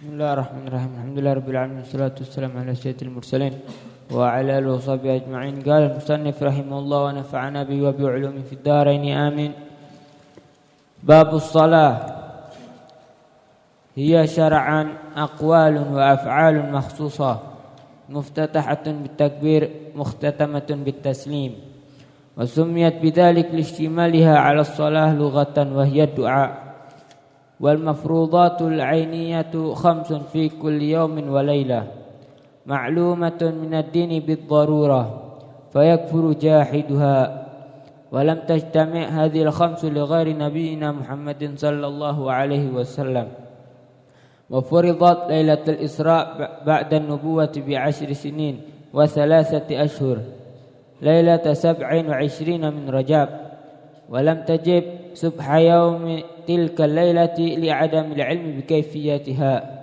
بسم الله الرحمن الرحيم الحمد لله رب العالمين والصلاة والسلام على سيد المرسلين وعلى آله وصحبه أجمعين قال المصنف رحمه الله ونفعنا به وبعلومه في الدارين آمين باب الصلاة هي شرعا أقوال وأفعال مخصوصة مفتتحة بالتكبير مختتمة بالتسليم وسميت بذلك لاشتمالها على الصلاة لغة وهي الدعاء والمفروضات العينية خمس في كل يوم وليلة معلومة من الدين بالضرورة فيكفر جاحدها. ولم تجتمع هذه الخمس لغير نبينا محمد صلى الله عليه وسلم. وفرضت ليلة الإسراء بعد النبوة بعشر سنين وثلاثة أشهر ليلة سبع وعشرين من رجاب ولم تجب سبح يوم تلك الليلة لعدم العلم بكيفيتها.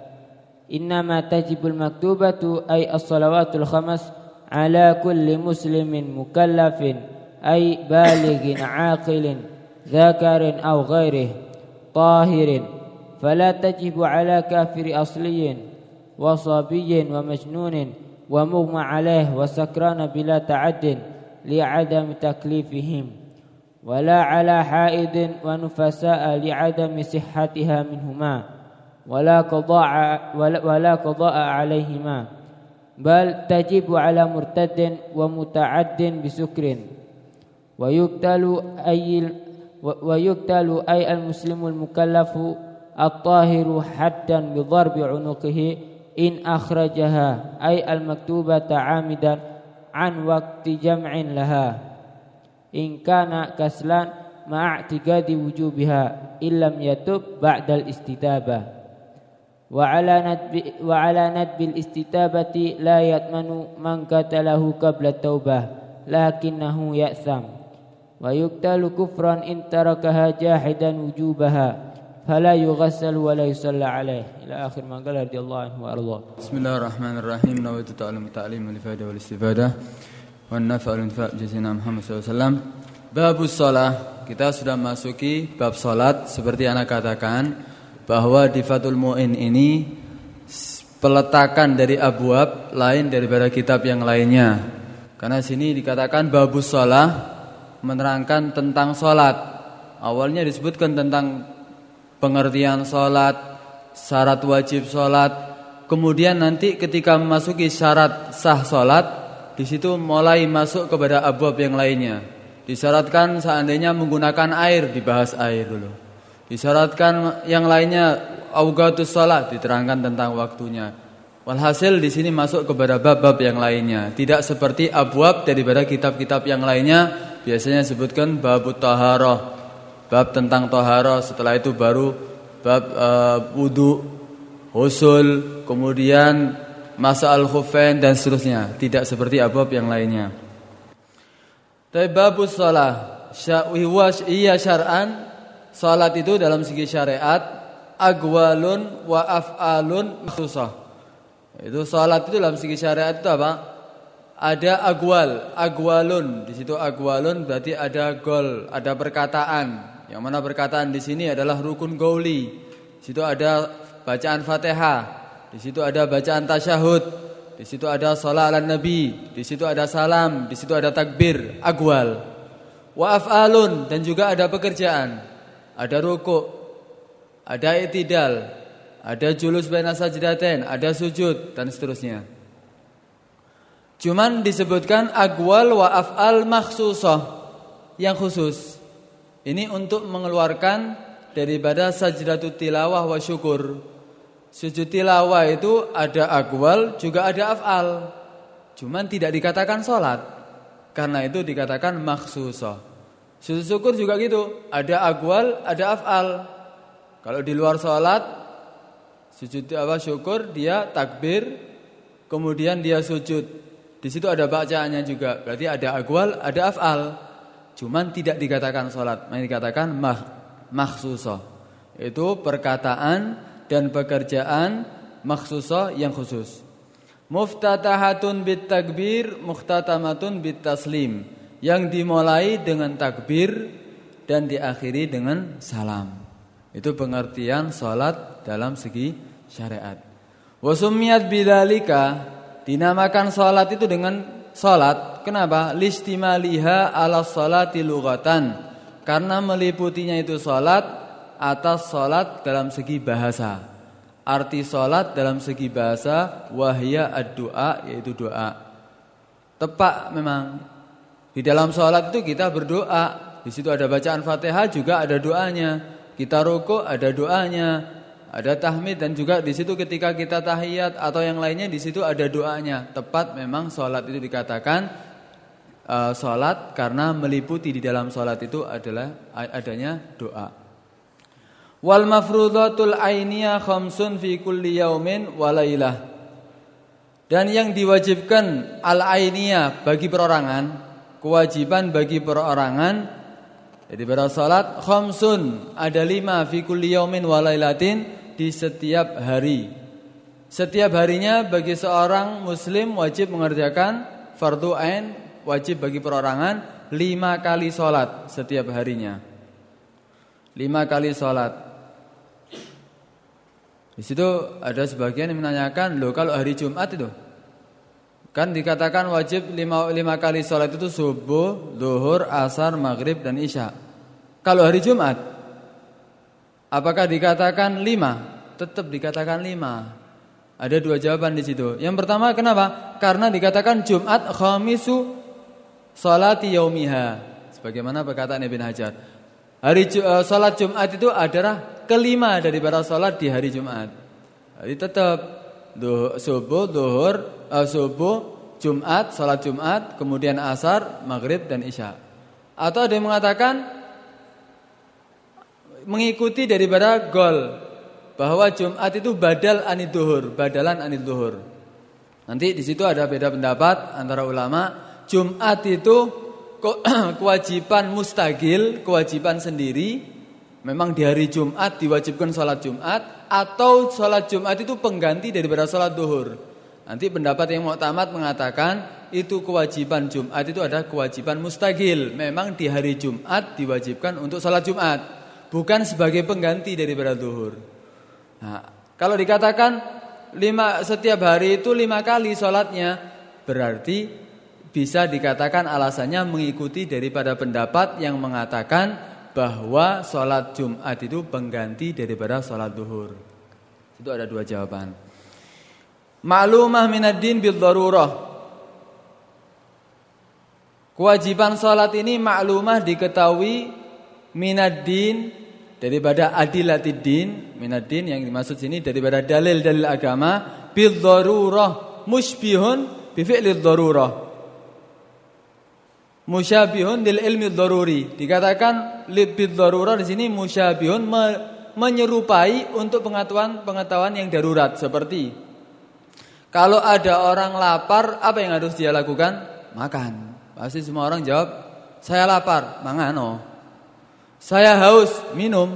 إنما تجب المكتوبة أي الصلوات الخمس على كل مسلم مكلف أي بالغ عاقل ذكر أو غيره طاهر. فلا تجب على كافر أصلي وصبي ومجنون ومغمى عليه وسكران بلا تعد لعدم تكليفهم. ولا على حائض ونفساء لعدم صحتها منهما ولا قضاء ولا قضاء عليهما بل تجب على مرتد ومتعد بسكر ويقتل أي ويقتل أي المسلم المكلف الطاهر حدا بضرب عنقه إن أخرجها أي المكتوبة عامدا عن وقت جمع لها in kana kaslan ma'a tigadi wujubiha illam yatub ba'dal istidabah wa ala nadbi wa ala nadbil istitabati la yatmanu man qatalahu qabla taubah lakinnahu ya'sam wa yuktalu kufran in tarakaha jahidan wujubaha fala yughassal wa la yusalla alayh. Ila akhir ma qala radiyallahu anhu wa arda. Bismillahirrahmanirrahim. Nawaitu ta'lim ta'lim al-ifada wal istifada wa nafa'al infa' Muhammad Babus sholah. Kita sudah masuki bab sholat Seperti anak katakan Bahwa di Fatul Mu'in ini Peletakan dari abuab Lain daripada kitab yang lainnya. Karena sini dikatakan Babus sholat Menerangkan tentang sholat. Awalnya disebutkan tentang Pengertian sholat Syarat wajib sholat. Kemudian nanti ketika memasuki syarat sah sholat di situ mulai masuk kepada abwab yang lainnya. Disyaratkan seandainya menggunakan air dibahas air dulu. Disyaratkan yang lainnya augatus salat diterangkan tentang waktunya. Walhasil di sini masuk kepada bab-bab yang lainnya. Tidak seperti abwab daripada kitab-kitab yang lainnya biasanya sebutkan babut taharah. Bab tentang taharah, setelah itu baru bab uh, wudu, husul, kemudian masa al-khufain dan seterusnya. Tidak seperti abab yang lainnya. Tapi babus salah iya syar'an salat itu dalam segi syariat agwalun wa af'alun khususah. Itu salat itu dalam segi syariat itu apa? Ada agwal, agwalun. Di situ agwalun berarti ada gol, ada perkataan. Yang mana perkataan di sini adalah rukun gauli. Di situ ada bacaan Fatihah. Di situ ada bacaan tasyahud, di situ ada salat ala nabi, di situ ada salam, di situ ada takbir, agwal. Wa af'alun dan juga ada pekerjaan. Ada ruku, ada itidal, ada julus baina sajdatain, ada sujud dan seterusnya. Cuman disebutkan agwal wa af'al makhsusah yang khusus. Ini untuk mengeluarkan daripada sajdatut tilawah wa syukur. Sujud tilawah itu ada akwal juga ada af'al. Cuman tidak dikatakan sholat. Karena itu dikatakan maksusah. Sujud syukur juga gitu. Ada akwal, ada af'al. Kalau di luar sholat, sujud apa syukur dia takbir, kemudian dia sujud. Di situ ada bacaannya juga. Berarti ada akwal, ada af'al. Cuman tidak dikatakan sholat. Ini dikatakan mah, maksusah. Itu perkataan dan pekerjaan maksusah yang khusus. Muftatahatun bit takbir, muhtatamatun bit taslim. Yang dimulai dengan takbir dan diakhiri dengan salam. Itu pengertian salat dalam segi syariat. Wasumiyat bidalika dinamakan salat itu dengan salat. Kenapa? Listimaliha ala salati lughatan. Karena meliputinya itu salat atas salat dalam segi bahasa. Arti salat dalam segi bahasa wahya ad-du'a yaitu doa. Tepat memang di dalam salat itu kita berdoa. Di situ ada bacaan Fatihah juga ada doanya. Kita rukuk ada doanya. Ada tahmid dan juga di situ ketika kita tahiyat atau yang lainnya di situ ada doanya. Tepat memang sholat itu dikatakan uh, sholat karena meliputi di dalam sholat itu adalah adanya doa. Wal mafrudatul ainiyah khamsun fi kulli yaumin walailah. Dan yang diwajibkan al ainiyah bagi perorangan, kewajiban bagi perorangan jadi pada salat khamsun ada lima fi kulli yaumin walailatin di setiap hari. Setiap harinya bagi seorang muslim wajib mengerjakan fardu ain, wajib bagi perorangan lima kali sholat setiap harinya. Lima kali sholat. Di situ ada sebagian yang menanyakan, loh kalau hari Jumat itu kan dikatakan wajib lima, lima kali sholat itu subuh, duhur, asar, maghrib dan isya. Kalau hari Jumat Apakah dikatakan lima? Tetap dikatakan lima. Ada dua jawaban di situ. Yang pertama kenapa? Karena dikatakan Jumat khamisu salati yaumiha. Sebagaimana perkataan Ibn Hajar. Hari uh, salat Jumat itu adalah kelima daripada salat di hari Jumat. Jadi tetap duh, subuh, duhur, uh, subuh, Jumat, salat Jumat, kemudian asar, maghrib dan isya. Atau ada yang mengatakan mengikuti daripada gol bahwa Jumat itu badal anid duhur, badalan anid duhur. Nanti di situ ada beda pendapat antara ulama. Jumat itu kewajiban mustagil, kewajiban sendiri. Memang di hari Jumat diwajibkan sholat Jumat atau sholat Jumat itu pengganti daripada sholat duhur. Nanti pendapat yang mau tamat mengatakan itu kewajiban Jumat itu ada kewajiban mustagil. Memang di hari Jumat diwajibkan untuk sholat Jumat bukan sebagai pengganti daripada zuhur. Nah, kalau dikatakan lima setiap hari itu lima kali sholatnya, berarti bisa dikatakan alasannya mengikuti daripada pendapat yang mengatakan bahwa sholat Jumat itu pengganti daripada sholat duhur. Itu ada dua jawaban. Maklumah minaddin bil darurah. Kewajiban sholat ini maklumah diketahui minaddin daripada adilatiddin minaddin yang dimaksud sini daripada dalil-dalil agama bidzarurah musybihun bi fi'li dzarurah musyabihun lil ilmi dzaruri dikatakan bidzarurah di sini musyabihun me, menyerupai untuk pengetahuan pengetahuan yang darurat seperti kalau ada orang lapar apa yang harus dia lakukan makan pasti semua orang jawab saya lapar mangan oh saya haus, minum.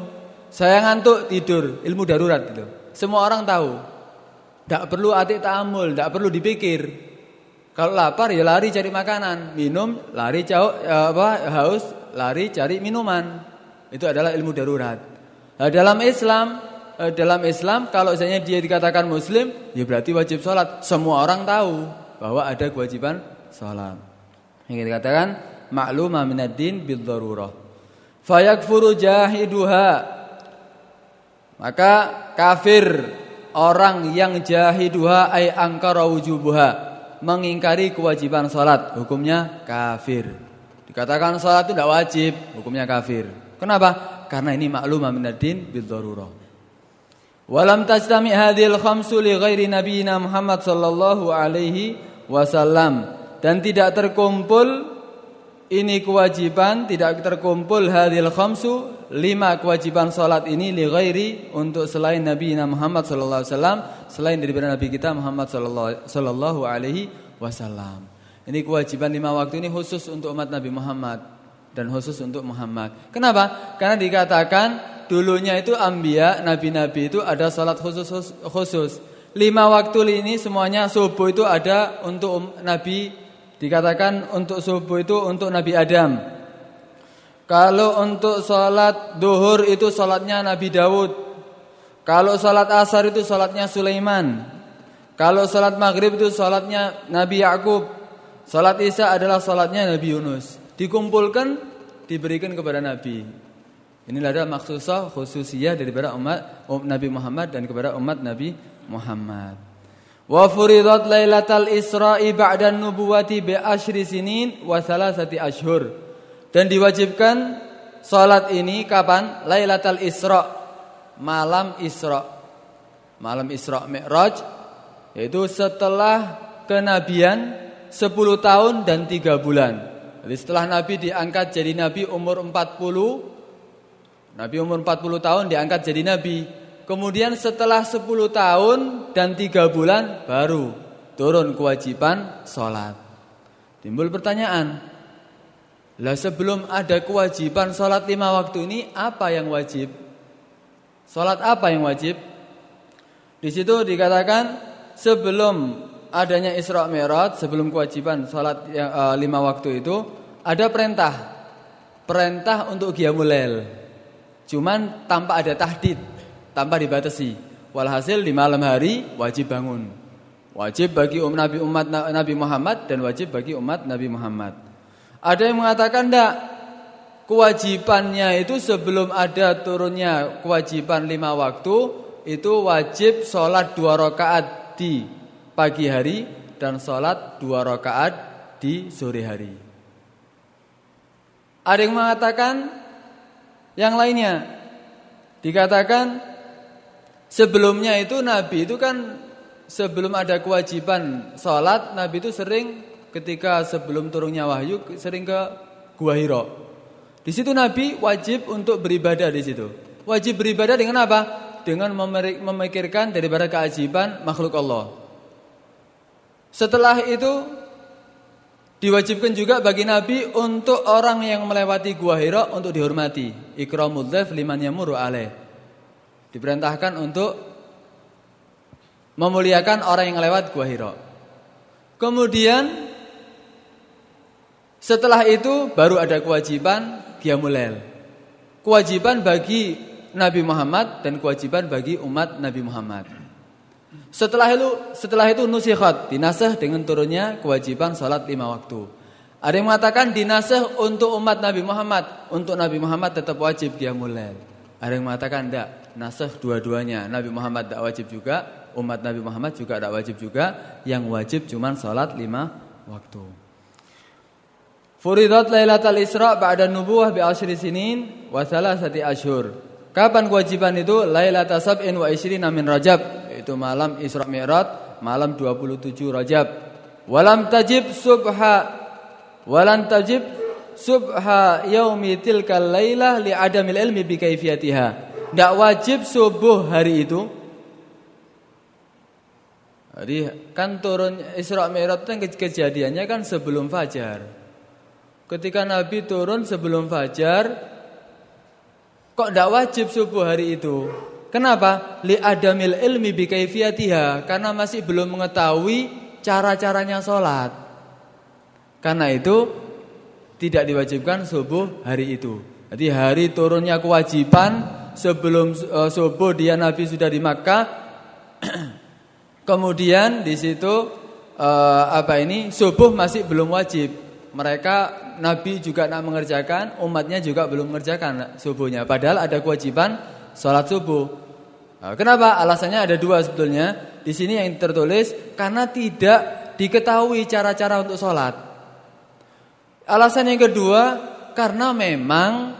Saya ngantuk, tidur. Ilmu darurat itu. Semua orang tahu. Tidak perlu atik ta'amul, tidak perlu dipikir. Kalau lapar ya lari cari makanan, minum lari jauh ya apa haus lari cari minuman. Itu adalah ilmu darurat. Nah, dalam Islam eh, dalam Islam kalau misalnya dia dikatakan muslim ya berarti wajib sholat. Semua orang tahu bahwa ada kewajiban sholat. Yang dikatakan maklumah minad-din bil darurah fayakfuru jahiduha maka kafir orang yang jahiduha ay angkara wujubuha mengingkari kewajiban salat hukumnya kafir. Dikatakan salat itu tidak wajib hukumnya kafir. Kenapa? Karena ini maklum minad-din bil darurah walam tajtami hadhil khamsu li ghairi nabiyina Muhammad sallallahu alaihi wasallam. Dan tidak terkumpul ini kewajiban tidak terkumpul hadil khamsu lima kewajiban salat ini li untuk selain Nabi Muhammad sallallahu alaihi wasallam selain daripada Nabi kita Muhammad sallallahu alaihi wasallam. Ini kewajiban lima waktu ini khusus untuk umat Nabi Muhammad dan khusus untuk Muhammad. Kenapa? Karena dikatakan dulunya itu ambia, nabi-nabi itu ada salat khusus khusus. Lima waktu ini semuanya subuh itu ada untuk um, Nabi Dikatakan untuk subuh itu untuk Nabi Adam. Kalau untuk sholat duhur itu sholatnya Nabi Dawud. Kalau salat asar itu salatnya Sulaiman. Kalau salat maghrib itu salatnya Nabi Yakub. Salat isya adalah salatnya Nabi Yunus. Dikumpulkan diberikan kepada Nabi. Inilah adalah maksusah khususiyah daripada umat Nabi Muhammad dan kepada umat Nabi Muhammad. Wa furidat lailatal Isra'i ba'da nubuwati bi asyri sinin wa salasati ashhur. Dan diwajibkan salat ini kapan? Lailatul Isra. Malam Isra. Malam Isra Mi'raj yaitu setelah kenabian 10 tahun dan 3 bulan. Jadi setelah Nabi diangkat jadi Nabi umur 40 Nabi umur 40 tahun diangkat jadi Nabi Kemudian setelah 10 tahun dan 3 bulan baru turun kewajiban sholat Timbul pertanyaan Lah sebelum ada kewajiban sholat lima waktu ini apa yang wajib? Sholat apa yang wajib? Di situ dikatakan sebelum adanya Isra Mi'raj, sebelum kewajiban salat yang uh, lima waktu itu ada perintah. Perintah untuk qiyamul Cuman tanpa ada tahdid, tanpa dibatasi. Walhasil di malam hari wajib bangun. Wajib bagi um, Nabi umat Nabi Muhammad dan wajib bagi umat Nabi Muhammad. Ada yang mengatakan tidak kewajibannya itu sebelum ada turunnya kewajiban lima waktu itu wajib sholat dua rakaat di pagi hari dan sholat dua rakaat di sore hari. Ada yang mengatakan yang lainnya dikatakan sebelumnya itu Nabi itu kan sebelum ada kewajiban sholat Nabi itu sering ketika sebelum turunnya wahyu sering ke Gua Hiro. Di situ Nabi wajib untuk beribadah di situ. Wajib beribadah dengan apa? Dengan memikirkan daripada keajiban makhluk Allah. Setelah itu diwajibkan juga bagi Nabi untuk orang yang melewati Gua Hira untuk dihormati. Ikramul dhaif liman yamuru alaih. Diperintahkan untuk memuliakan orang yang lewat Gua Hira. Kemudian setelah itu baru ada kewajiban Qiyamul Kewajiban bagi Nabi Muhammad dan kewajiban bagi umat Nabi Muhammad. Setelah itu setelah itu nusikhat, dinasah dengan turunnya kewajiban salat lima waktu. Ada yang mengatakan dinasah untuk umat Nabi Muhammad, untuk Nabi Muhammad tetap wajib qiyamul lail. Ada yang mengatakan tidak, nasah dua-duanya. Nabi Muhammad tidak wajib juga, umat Nabi Muhammad juga tidak wajib juga. Yang wajib cuma salat lima waktu. Furidat Lailatul Isra ba'da nubuwah bi asyri sinin wa salasati asyhur. Kapan kewajiban itu? Lailatul sab'in wa isyrina min Rajab itu malam Isra Mi'raj, malam 27 Rajab. Walam tajib subha walan tajib subha yaumi tilkal lailah li adamil ilmi bi kaifiyatiha. Tidak wajib subuh hari itu. Jadi kan turun Isra Mi'raj itu kejadiannya kan sebelum fajar. Ketika Nabi turun sebelum fajar, kok tidak wajib subuh hari itu? Kenapa? Li adamil ilmi bi kaifiyatiha, karena masih belum mengetahui cara-caranya sholat. Karena itu tidak diwajibkan subuh hari itu. Jadi hari turunnya kewajiban sebelum uh, subuh dia Nabi sudah di Makkah. Kemudian di situ uh, apa ini subuh masih belum wajib. Mereka Nabi juga nak mengerjakan, umatnya juga belum mengerjakan subuhnya. Padahal ada kewajiban sholat subuh. Nah, kenapa? Alasannya ada dua sebetulnya. Di sini yang tertulis karena tidak diketahui cara-cara untuk sholat. Alasan yang kedua karena memang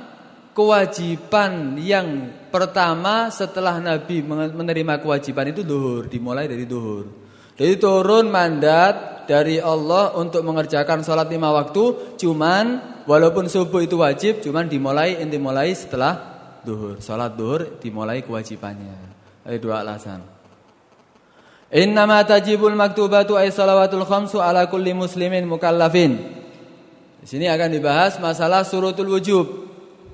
kewajiban yang pertama setelah Nabi menerima kewajiban itu duhur, dimulai dari duhur. Jadi turun mandat dari Allah untuk mengerjakan sholat lima waktu, cuman walaupun subuh itu wajib, cuman dimulai dimulai setelah duhur. Sholat duhur dimulai kewajibannya. Ada dua alasan. Innama tajibul maktubatu ay salawatul khamsu ala kulli muslimin mukallafin. Di sini akan dibahas masalah surutul wujub.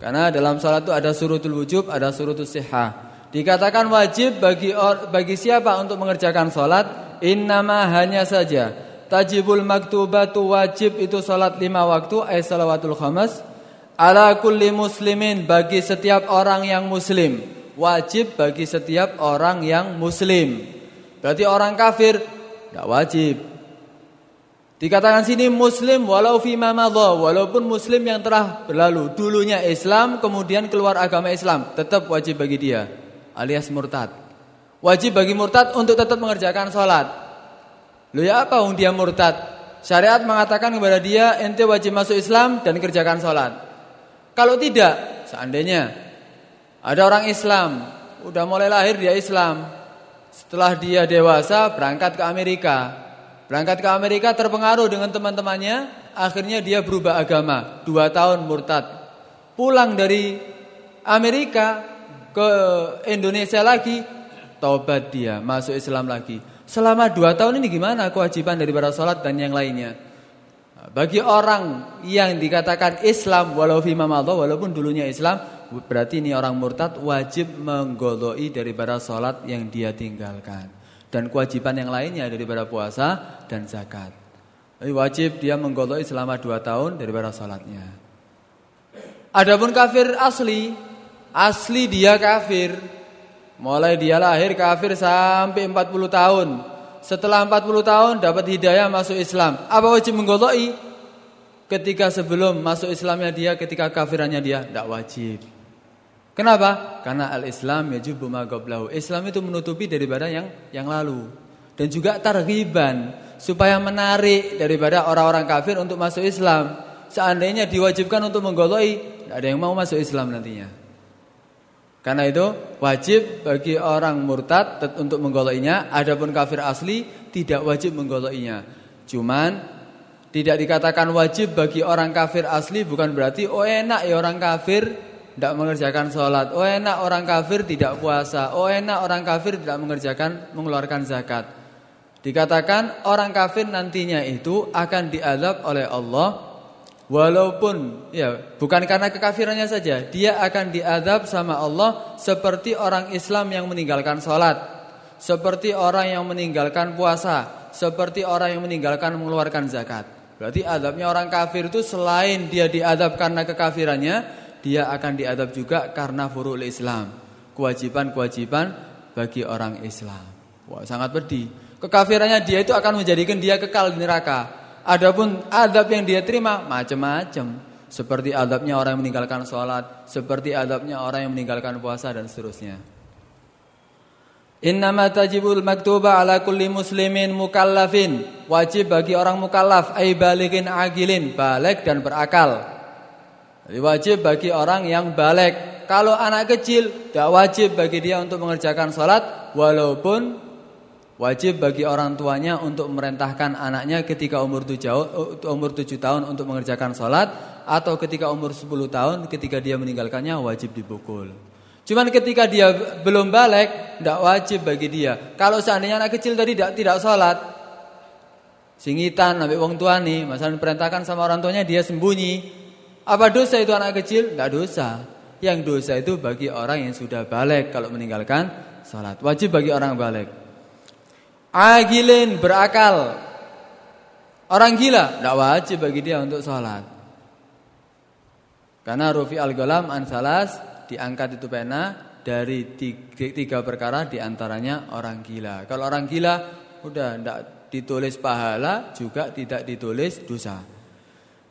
Karena dalam salat itu ada surutul wujub, ada surutul sihah. Dikatakan wajib bagi or, bagi siapa untuk mengerjakan salat? Innama hanya saja tajibul maktubatu wajib itu salat lima waktu ay salawatul khams ala kulli muslimin bagi setiap orang yang muslim wajib bagi setiap orang yang muslim. Berarti orang kafir tidak wajib. Dikatakan sini muslim walau fi mamadha, walaupun muslim yang telah berlalu, dulunya Islam kemudian keluar agama Islam, tetap wajib bagi dia alias murtad. Wajib bagi murtad untuk tetap mengerjakan sholat. Lu ya apaung dia murtad? Syariat mengatakan kepada dia ente wajib masuk Islam dan kerjakan sholat. Kalau tidak, seandainya ada orang Islam, udah mulai lahir dia Islam, setelah dia dewasa berangkat ke Amerika, Berangkat ke Amerika terpengaruh dengan teman-temannya, akhirnya dia berubah agama, dua tahun murtad. Pulang dari Amerika ke Indonesia lagi, taubat dia, masuk Islam lagi. Selama dua tahun ini gimana kewajiban daripada sholat dan yang lainnya? Bagi orang yang dikatakan Islam walau fi walaupun dulunya Islam, berarti ini orang murtad wajib menggoloi daripada sholat yang dia tinggalkan dan kewajiban yang lainnya daripada puasa dan zakat. Jadi wajib dia menggoloi selama dua tahun daripada salatnya. Adapun kafir asli, asli dia kafir. Mulai dia lahir kafir sampai 40 tahun. Setelah 40 tahun dapat hidayah masuk Islam. Apa wajib menggoloi? Ketika sebelum masuk Islamnya dia, ketika kafirannya dia, tidak wajib. Kenapa? Karena al-Islam yajibu ma qablahu. Islam itu menutupi daripada yang yang lalu. Dan juga targhiban supaya menarik daripada orang-orang kafir untuk masuk Islam. Seandainya diwajibkan untuk menggoloi, tidak ada yang mau masuk Islam nantinya. Karena itu wajib bagi orang murtad untuk menggoloinya, adapun kafir asli tidak wajib menggoloinya. Cuman tidak dikatakan wajib bagi orang kafir asli bukan berarti oh enak ya orang kafir tidak mengerjakan sholat. Oh enak orang kafir tidak puasa. Oh enak orang kafir tidak mengerjakan mengeluarkan zakat. Dikatakan orang kafir nantinya itu akan diadab oleh Allah walaupun ya bukan karena kekafirannya saja, dia akan diadab sama Allah seperti orang Islam yang meninggalkan sholat, seperti orang yang meninggalkan puasa, seperti orang yang meninggalkan mengeluarkan zakat. Berarti adabnya orang kafir itu selain dia diadab karena kekafirannya, dia akan diadab juga karena furul Islam. Kewajiban-kewajiban bagi orang Islam. Wah, sangat pedih. Kekafirannya dia itu akan menjadikan dia kekal di neraka. Adapun adab yang dia terima macam-macam. Seperti adabnya orang yang meninggalkan sholat, seperti adabnya orang yang meninggalkan puasa dan seterusnya. Innama tajibul maktuba ala kulli muslimin mukallafin. Wajib bagi orang mukallaf ay balighin agilin, balik dan berakal. Jadi wajib bagi orang yang balik. Kalau anak kecil, tidak wajib bagi dia untuk mengerjakan sholat, walaupun wajib bagi orang tuanya untuk merentahkan anaknya ketika umur tujuh, umur tujuh tahun untuk mengerjakan sholat, atau ketika umur sepuluh tahun ketika dia meninggalkannya wajib dipukul. Cuman ketika dia belum balik, tidak wajib bagi dia. Kalau seandainya anak kecil tadi tidak tidak sholat, singitan, nabi wong tua nih, masalah perintahkan sama orang tuanya dia sembunyi, apa dosa itu anak kecil? Tidak dosa. Yang dosa itu bagi orang yang sudah balik kalau meninggalkan salat. Wajib bagi orang balik. Agilin berakal. Orang gila tidak wajib bagi dia untuk salat. Karena Rufi al-Ghalam an salas diangkat itu pena dari tiga, tiga perkara di antaranya orang gila. Kalau orang gila udah tidak ditulis pahala juga tidak ditulis dosa.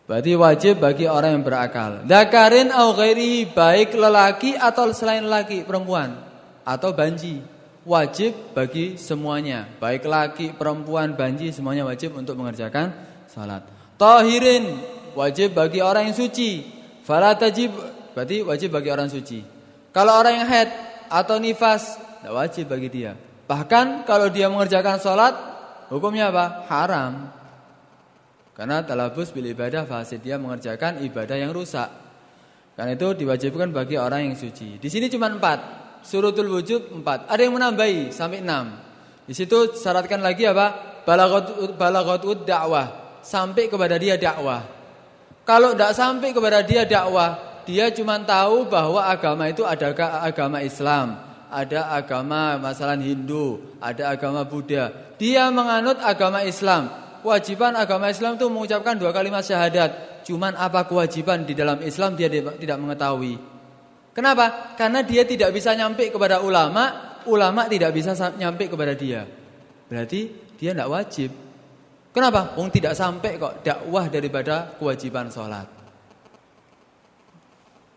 Berarti wajib bagi orang yang berakal. Dakarin au ghairi baik lelaki atau selain lelaki, perempuan atau banji. Wajib bagi semuanya, baik laki, perempuan, banji semuanya wajib untuk mengerjakan salat. Tahirin wajib bagi orang yang suci. Fala tajib berarti wajib bagi orang suci. Kalau orang yang haid atau nifas tidak wajib bagi dia. Bahkan kalau dia mengerjakan salat hukumnya apa? Haram. Karena talabus bil ibadah fasid dia mengerjakan ibadah yang rusak. Karena itu diwajibkan bagi orang yang suci. Di sini cuma empat. Surutul wujud empat. Ada yang menambahi sampai enam. Di situ syaratkan lagi apa? Balagot balagot dakwah. Sampai kepada dia dakwah. Kalau tidak sampai kepada dia dakwah, dia cuma tahu bahwa agama itu ada agama Islam, ada agama masalah Hindu, ada agama Buddha. Dia menganut agama Islam, kewajiban agama Islam itu mengucapkan dua kalimat syahadat. Cuman apa kewajiban di dalam Islam dia tidak mengetahui. Kenapa? Karena dia tidak bisa nyampe kepada ulama, ulama tidak bisa nyampe kepada dia. Berarti dia tidak wajib. Kenapa? Wong tidak sampai kok dakwah daripada kewajiban sholat.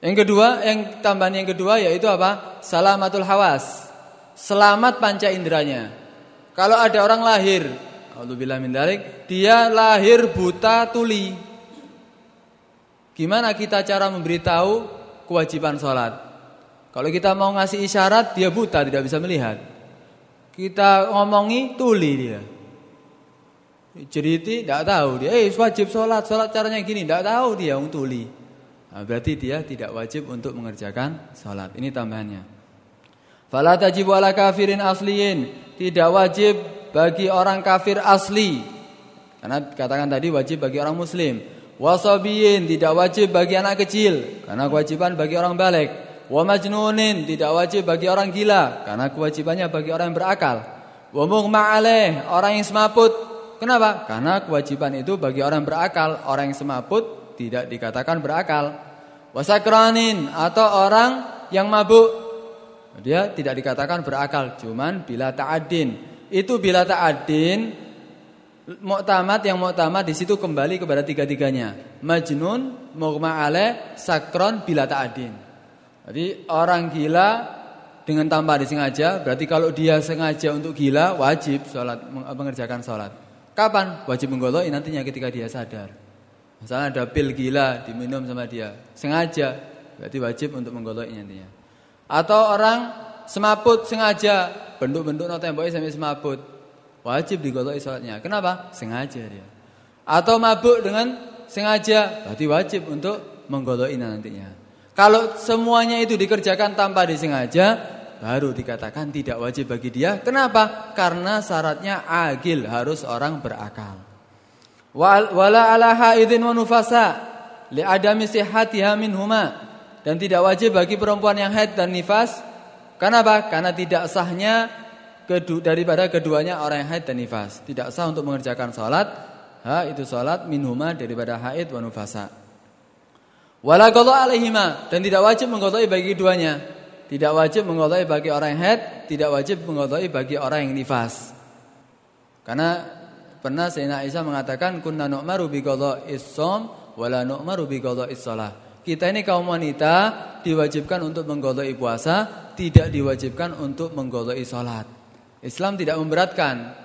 Yang kedua, yang tambahan yang kedua yaitu apa? Salamatul hawas. Selamat panca inderanya. Kalau ada orang lahir, Alhamdulillah min dia lahir buta tuli. Gimana kita cara memberitahu kewajiban sholat. Kalau kita mau ngasih isyarat dia buta tidak bisa melihat. Kita ngomongi tuli dia. Ceriti tidak tahu dia. Eh wajib sholat, sholat caranya gini tidak tahu dia yang tuli. Nah, berarti dia tidak wajib untuk mengerjakan sholat. Ini tambahannya. Fala tajibu ala kafirin asliin. Tidak wajib bagi orang kafir asli. Karena katakan tadi wajib bagi orang muslim. Wasabiyin tidak wajib bagi anak kecil karena kewajiban bagi orang balik. Wa majnunin tidak wajib bagi orang gila karena kewajibannya bagi orang yang berakal. Wa orang yang semaput. Kenapa? Karena kewajiban itu bagi orang yang berakal, orang yang semaput tidak dikatakan berakal. Wasakranin atau orang yang mabuk dia tidak dikatakan berakal, cuman bila ta'adin. Itu bila ta'adin Muktamad yang muktamad di situ kembali kepada tiga-tiganya. Majnun, mughma alaih, sakron, bila ta'adin. Jadi orang gila dengan tanpa disengaja, berarti kalau dia sengaja untuk gila wajib sholat mengerjakan sholat. Kapan? Wajib menggoloi nantinya ketika dia sadar. Misalnya ada pil gila diminum sama dia, sengaja, berarti wajib untuk menggoloi nantinya. Atau orang semaput sengaja, bentuk-bentuk no temboknya sampai semaput, wajib digoloi sholatnya. Kenapa? Sengaja dia. Atau mabuk dengan sengaja, berarti wajib untuk menggoloi nantinya. Kalau semuanya itu dikerjakan tanpa disengaja, baru dikatakan tidak wajib bagi dia. Kenapa? Karena syaratnya agil, harus orang berakal. Wala ala haidin wa nufasa li adami sihhatiha minhuma. Dan tidak wajib bagi perempuan yang haid dan nifas. Kenapa? Karena tidak sahnya kedu, daripada keduanya orang yang haid dan nifas. Tidak sah untuk mengerjakan salat. Ha itu salat minhuma daripada haid wa nufasa. Wala qadha alaihima dan tidak wajib mengqadai bagi keduanya. Tidak wajib mengqadai bagi orang yang haid, tidak wajib mengqadai bagi orang yang nifas. Karena pernah Sayyidina Aisyah mengatakan kunna nu'maru bi qada'is shaum wala nu'maru bi qada'is shalah. Kita ini kaum wanita diwajibkan untuk mengqadai puasa, tidak diwajibkan untuk mengqadai salat. Islam tidak memberatkan.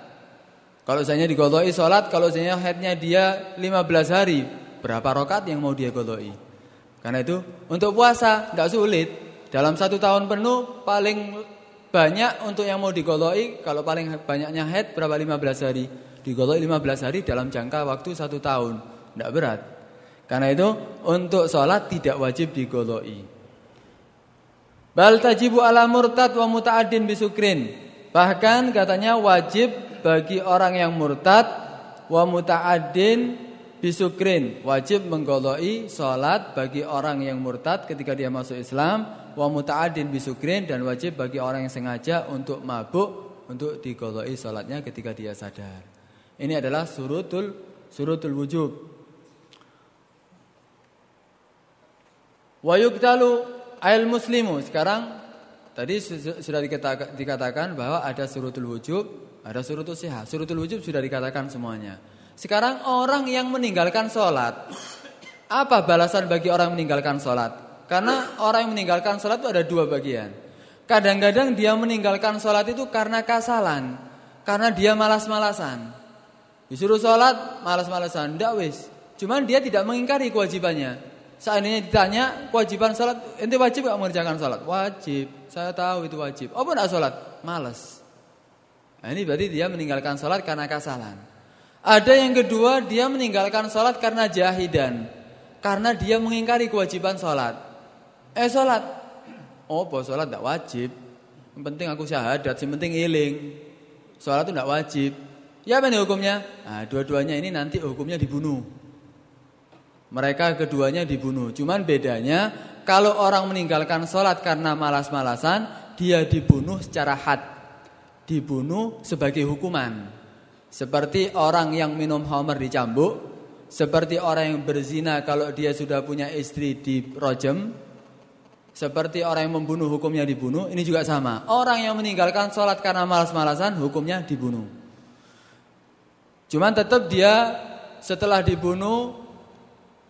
Kalau misalnya digodoi sholat, kalau misalnya headnya dia 15 hari, berapa rokat yang mau dia godoi? Karena itu untuk puasa tidak sulit. Dalam satu tahun penuh paling banyak untuk yang mau digodoi, kalau paling banyaknya head berapa 15 hari? Digodoi 15 hari dalam jangka waktu satu tahun, tidak berat. Karena itu untuk sholat tidak wajib digodoi. Bal tajibu ala murtad wa muta'adin bisukrin. Bahkan katanya wajib bagi orang yang murtad wa muta'addin bisukrin, wajib menggoloi salat bagi orang yang murtad ketika dia masuk Islam, wa muta'addin bisukrin dan wajib bagi orang yang sengaja untuk mabuk untuk digoloi salatnya ketika dia sadar. Ini adalah surutul surutul wujub. Wa yuktalu al muslimu. Sekarang Tadi sudah dikatakan bahwa ada surutul wujub, ada surutul siha. Surutul wujub sudah dikatakan semuanya. Sekarang orang yang meninggalkan sholat, apa balasan bagi orang yang meninggalkan sholat? Karena orang yang meninggalkan sholat itu ada dua bagian. Kadang-kadang dia meninggalkan sholat itu karena kasalan, karena dia malas-malasan. Disuruh sholat, malas-malasan, wis. Cuman dia tidak mengingkari kewajibannya. Seandainya ditanya kewajiban sholat, ente wajib gak mengerjakan sholat? Wajib, saya tahu itu wajib. Apa enggak sholat? Males. Nah, ini berarti dia meninggalkan sholat karena kasalan. Ada yang kedua, dia meninggalkan sholat karena jahidan. Karena dia mengingkari kewajiban sholat. Eh sholat. Oh, bahwa sholat tidak wajib. Yang penting aku syahadat, yang penting iling. Sholat itu tidak wajib. Ya apa nih hukumnya? Nah, dua-duanya ini nanti hukumnya dibunuh. Mereka keduanya dibunuh. Cuman bedanya kalau orang meninggalkan sholat karena malas-malasan, dia dibunuh secara had. Dibunuh sebagai hukuman. Seperti orang yang minum homer dicambuk. Seperti orang yang berzina kalau dia sudah punya istri di rojem. Seperti orang yang membunuh hukumnya dibunuh, ini juga sama. Orang yang meninggalkan sholat karena malas-malasan hukumnya dibunuh. Cuman tetap dia setelah dibunuh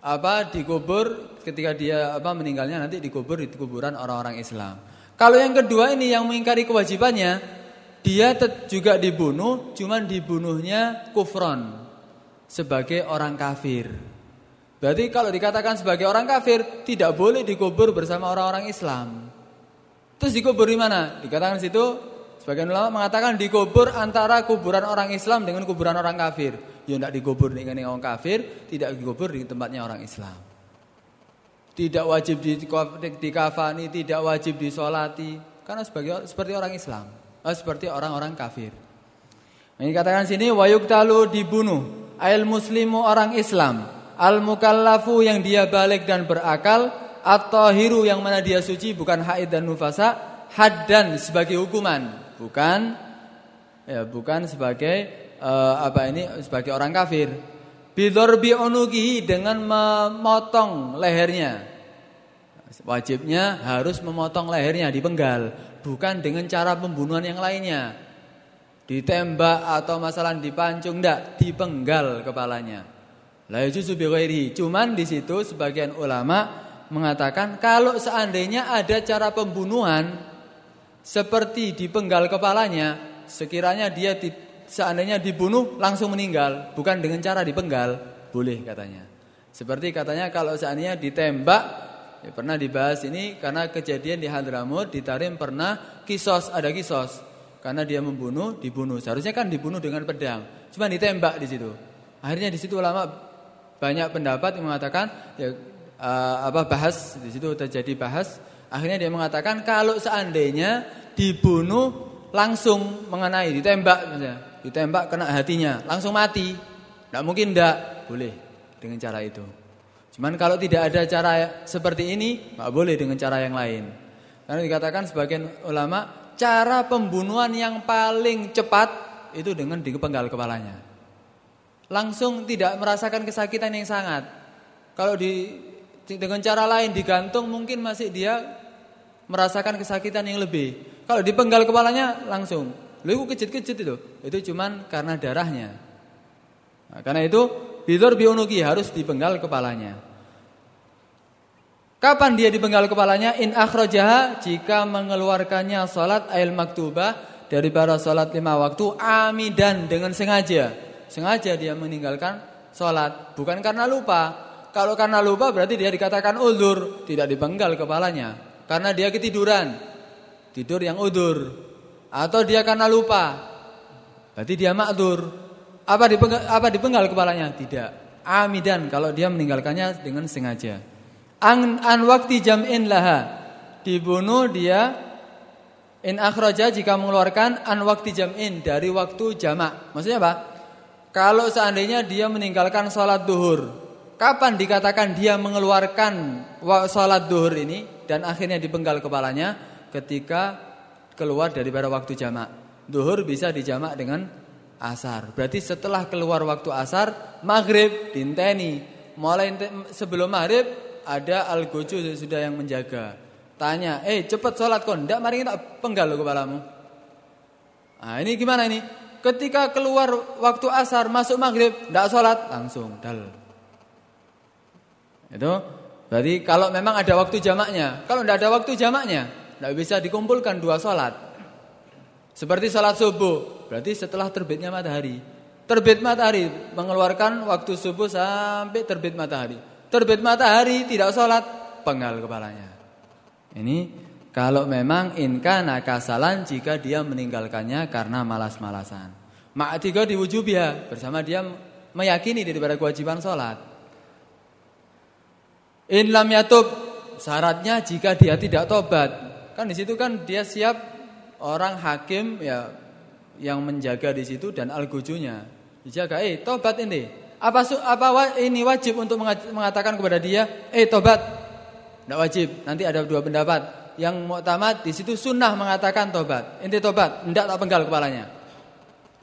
apa dikubur ketika dia apa meninggalnya nanti dikubur di kuburan orang-orang Islam. Kalau yang kedua ini yang mengingkari kewajibannya, dia juga dibunuh, cuman dibunuhnya kufron sebagai orang kafir. Berarti kalau dikatakan sebagai orang kafir tidak boleh dikubur bersama orang-orang Islam. Terus dikubur di mana? Dikatakan situ sebagian ulama mengatakan dikubur antara kuburan orang Islam dengan kuburan orang kafir. Ya tidak dikubur dengan orang kafir, tidak dikubur di tempatnya orang Islam. Tidak wajib di, di kafani, tidak wajib disolati karena sebagai seperti orang Islam, oh, seperti orang-orang kafir. Ini katakan sini wayuk talu dibunuh, ail muslimu orang Islam al-mukallafu yang dia balik dan berakal atau hiru yang mana dia suci bukan haid dan nufasa haddan sebagai hukuman bukan ya bukan sebagai uh, apa ini sebagai orang kafir. Bidorbi onugi dengan memotong lehernya. Wajibnya harus memotong lehernya dipenggal bukan dengan cara pembunuhan yang lainnya. Ditembak atau masalah dipancung ndak dipenggal kepalanya. La yajuzu Cuman di situ sebagian ulama mengatakan kalau seandainya ada cara pembunuhan seperti dipenggal kepalanya, sekiranya dia di, seandainya dibunuh langsung meninggal, bukan dengan cara dipenggal, boleh katanya. Seperti katanya kalau seandainya ditembak, ya pernah dibahas ini karena kejadian di Hadramut, di Tarim pernah kisos, ada kisos. Karena dia membunuh, dibunuh. Seharusnya kan dibunuh dengan pedang, cuma ditembak di situ. Akhirnya di situ ulama banyak pendapat yang mengatakan ya uh, apa bahas di situ terjadi bahas akhirnya dia mengatakan kalau seandainya dibunuh langsung mengenai ditembak misalnya. Ditembak kena hatinya langsung mati. Tidak mungkin tidak boleh dengan cara itu. Cuman kalau tidak ada cara seperti ini nggak boleh dengan cara yang lain. Karena dikatakan sebagian ulama cara pembunuhan yang paling cepat itu dengan dipenggal kepalanya. Langsung tidak merasakan kesakitan yang sangat. Kalau di dengan cara lain digantung mungkin masih dia merasakan kesakitan yang lebih. Kalau dipenggal kepalanya langsung. Lu kejut-kejut itu. Itu cuman karena darahnya. Nah, karena itu bidur bionuki harus dipenggal kepalanya. Kapan dia dipenggal kepalanya? In akhrajaha jika mengeluarkannya salat ail maktubah dari para salat lima waktu amidan dengan sengaja. Sengaja dia meninggalkan sholat. Bukan karena lupa. Kalau karena lupa berarti dia dikatakan udur. Tidak dipenggal kepalanya. Karena dia ketiduran. Tidur yang udur. Atau dia karena lupa. Berarti dia makdur. Apa dipenggal, apa dipenggal kepalanya? Tidak. Amidan kalau dia meninggalkannya dengan sengaja. An, an waktu jam'in laha. Dibunuh dia in akhraja jika mengeluarkan an waktu jam'in dari waktu jamak. Maksudnya apa? Kalau seandainya dia meninggalkan sholat duhur Kapan dikatakan dia mengeluarkan sholat duhur ini Dan akhirnya dipenggal kepalanya Ketika keluar daripada waktu jamak. Duhur bisa dijamak dengan asar. Berarti setelah keluar waktu asar Maghrib dinteni. Mulai sebelum maghrib Ada al-goju sudah yang menjaga. Tanya, eh cepat sholat kon? Tidak mari kita penggal kepalamu. Nah ini gimana ini? Ketika keluar waktu asar masuk maghrib tidak sholat langsung dal. Itu berarti kalau memang ada waktu jamaknya. Kalau tidak ada waktu jamaknya tidak bisa dikumpulkan dua sholat. Seperti sholat subuh berarti setelah terbitnya matahari. Terbit matahari mengeluarkan waktu subuh sampai terbit matahari. Terbit matahari tidak sholat penggal kepalanya. Ini kalau memang inka nakasalan jika dia meninggalkannya karena malas-malasan. Ma'atiga diwujubiha bersama dia meyakini daripada kewajiban sholat. In lam yatub syaratnya jika dia tidak tobat. Kan di situ kan dia siap orang hakim ya yang menjaga di situ dan al-gujunya dijaga. Eh tobat ini. Apa apa ini wajib untuk mengatakan kepada dia, eh tobat? Tidak wajib. Nanti ada dua pendapat yang muktamad di situ sunnah mengatakan tobat. Inti tobat, tidak tak penggal kepalanya.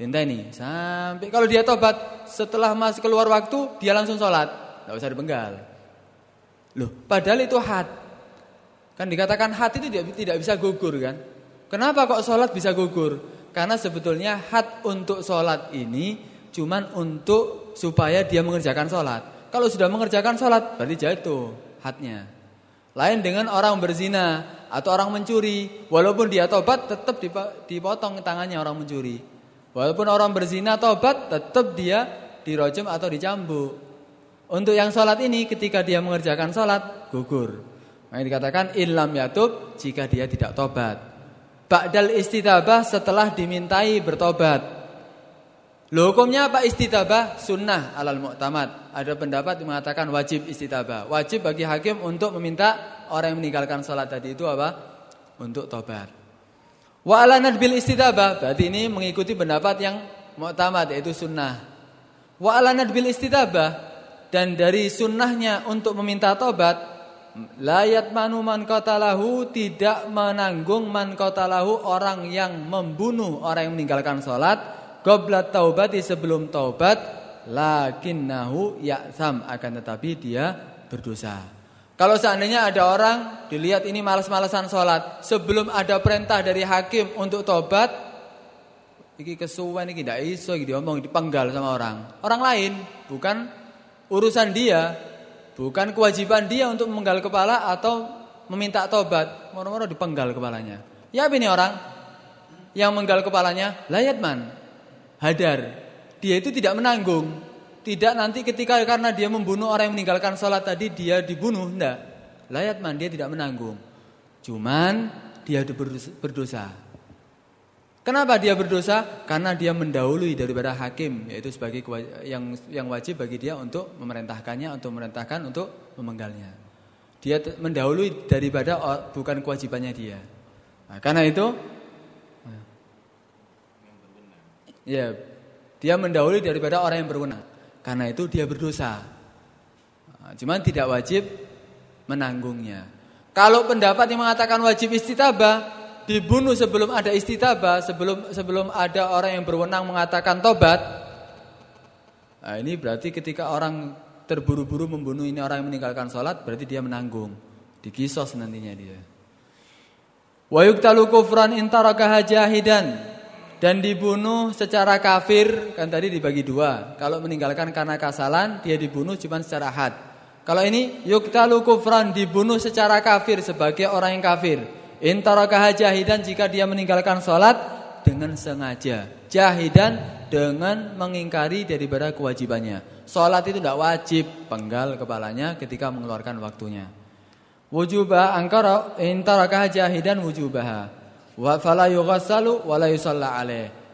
ini sampai kalau dia tobat setelah masuk keluar waktu dia langsung sholat, tidak usah dipenggal. Loh, padahal itu had. Kan dikatakan hati itu tidak, bisa gugur kan? Kenapa kok sholat bisa gugur? Karena sebetulnya hat untuk sholat ini cuman untuk supaya dia mengerjakan sholat. Kalau sudah mengerjakan sholat berarti jatuh hatnya. Lain dengan orang berzina atau orang mencuri, walaupun dia tobat tetap dipotong tangannya orang mencuri. Walaupun orang berzina tobat tetap dia dirojum atau dicambuk. Untuk yang sholat ini ketika dia mengerjakan sholat gugur. Maka dikatakan ilam yatub jika dia tidak tobat. Ba'dal istitabah setelah dimintai bertobat. Loh, hukumnya apa istitabah? Sunnah alal mu'tamad. Ada pendapat yang mengatakan wajib istitabah. Wajib bagi hakim untuk meminta orang yang meninggalkan sholat tadi itu apa? Untuk tobat. Wa ala nadbil istitabah. Berarti ini mengikuti pendapat yang mu'tamad yaitu sunnah. Wa ala nadbil istitabah. Dan dari sunnahnya untuk meminta tobat Layat manu man lahu tidak menanggung man lahu orang yang membunuh orang yang meninggalkan sholat goblat taubati sebelum taubat lakinnahu ya'sam akan tetapi dia berdosa. Kalau seandainya ada orang dilihat ini malas-malasan sholat sebelum ada perintah dari hakim untuk taubat iki kesuwen iki ndak iso iki diomong dipenggal sama orang. Orang lain bukan urusan dia Bukan kewajiban dia untuk memenggal kepala atau meminta tobat. Moro-moro dipenggal kepalanya. Ya ini orang yang menggal kepalanya layatman. Hadar. Dia itu tidak menanggung. Tidak nanti ketika karena dia membunuh orang yang meninggalkan sholat tadi dia dibunuh. Tidak. Layatman dia tidak menanggung. Cuman dia berdosa. Kenapa dia berdosa? Karena dia mendahului daripada hakim, yaitu sebagai yang yang wajib bagi dia untuk memerintahkannya, untuk memerintahkan, untuk memenggalnya. Dia mendahului daripada bukan kewajibannya dia. Nah, karena itu, ya, dia mendahului daripada orang yang berwenang. Karena itu dia berdosa. Nah, cuman tidak wajib menanggungnya. Kalau pendapat yang mengatakan wajib istitabah dibunuh sebelum ada istitabah, sebelum sebelum ada orang yang berwenang mengatakan tobat. Nah, ini berarti ketika orang terburu-buru membunuh ini orang yang meninggalkan sholat, berarti dia menanggung. Dikisos nantinya dia. Wa yuktalu kufran intarakaha jahidan dan dibunuh secara kafir kan tadi dibagi dua. Kalau meninggalkan karena kasalan dia dibunuh cuma secara had. Kalau ini yuktalu kufran dibunuh secara kafir sebagai orang yang kafir. Intarakaha jahidan jika dia meninggalkan sholat dengan sengaja. Jahidan dengan mengingkari daripada kewajibannya. Sholat itu tidak wajib penggal kepalanya ketika mengeluarkan waktunya. Wujubah angkara intarakaha jahidan wujubah. Wa fala yughassalu wa la yusalla.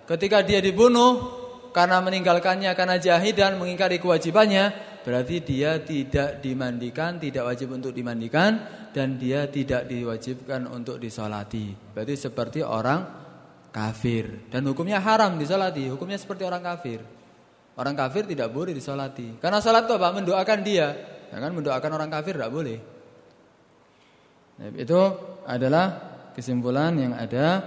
Ketika dia dibunuh karena meninggalkannya karena jahidan mengingkari kewajibannya, berarti dia tidak dimandikan, tidak wajib untuk dimandikan dan dia tidak diwajibkan untuk disolati. Berarti seperti orang kafir dan hukumnya haram disolati, hukumnya seperti orang kafir. Orang kafir tidak boleh disolati. Karena salat itu apa? Mendoakan dia. Ya kan mendoakan orang kafir tidak boleh. Nah, itu adalah kesimpulan yang ada